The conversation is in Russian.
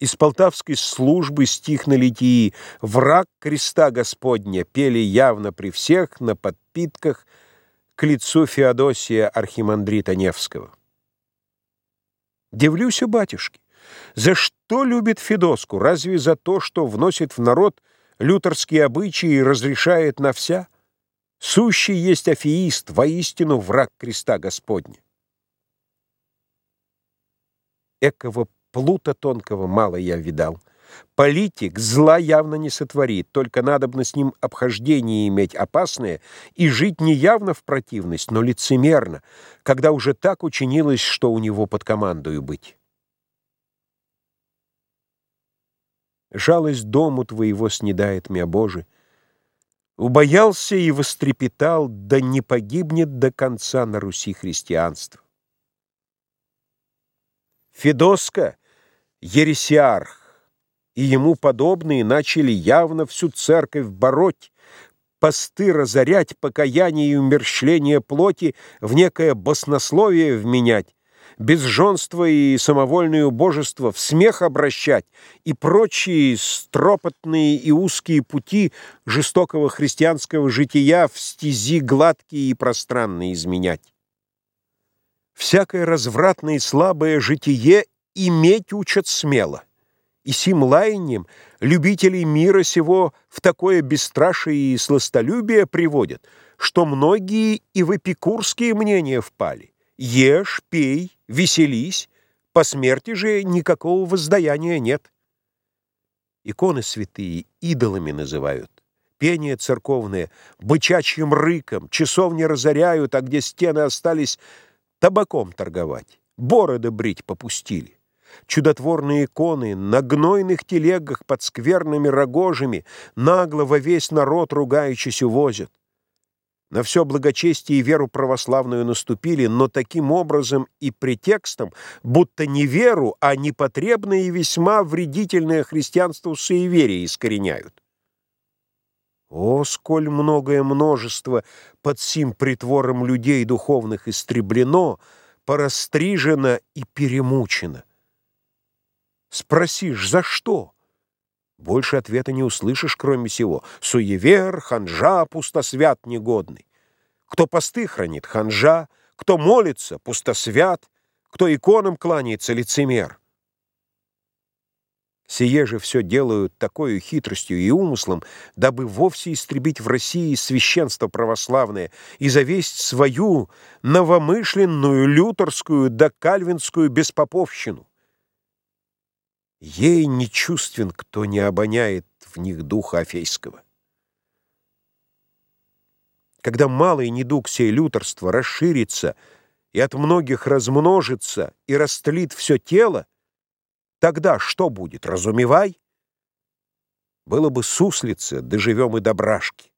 Из полтавской службы стих на литии «Враг креста Господня» пели явно при всех на подпитках к лицу Феодосия архимандрита Невского. Дивлюсь у батюшки. За что любит Федоску? Разве за то, что вносит в народ лютерские обычаи и разрешает на вся? Сущий есть афеист, воистину враг креста Господня. Экого Плута тонкого мало я видал. Политик зла явно не сотворит, только надобно с ним обхождение иметь опасное и жить не явно в противность, но лицемерно, когда уже так учинилось, что у него под командою быть. Жалость дому твоего снедает меня, Боже. Убоялся и вострепетал, да не погибнет до конца на Руси христианство. Федоска ересиарх, и ему подобные начали явно всю церковь бороть, посты разорять, покаяние и умерщвление плоти в некое баснословие вменять, безженство и самовольное убожество в смех обращать и прочие стропотные и узкие пути жестокого христианского жития в стези гладкие и пространные изменять. Всякое развратное и слабое житие иметь учат смело. И сим лаянием любителей мира сего в такое бесстрашие и сластолюбие приводят, что многие и в эпикурские мнения впали. Ешь, пей, веселись, по смерти же никакого воздаяния нет. Иконы святые идолами называют. Пение церковное бычачьим рыком, часовни разоряют, а где стены остались, табаком торговать, бороды брить попустили. Чудотворные иконы на гнойных телегах под скверными рогожами нагло во весь народ ругаючись увозят. На все благочестие и веру православную наступили, но таким образом и претекстом, будто не веру, а непотребное и весьма вредительное христианство суеверие искореняют. О, сколь многое множество под сим притвором людей духовных истреблено, порастрижено и перемучено! Спросишь, за что? Больше ответа не услышишь, кроме сего. Суевер, ханжа, пустосвят негодный. Кто посты хранит, ханжа, кто молится, пустосвят, кто иконам кланяется, лицемер. Сие же все делают такой хитростью и умыслом, дабы вовсе истребить в России священство православное и завесть свою новомышленную лютерскую да кальвинскую беспоповщину. Ей не чувствен, кто не обоняет в них духа Афейского. Когда малый недуг сей лютерства расширится и от многих размножится и растлит все тело, тогда что будет, разумевай? Было бы суслица, доживем и добрашки.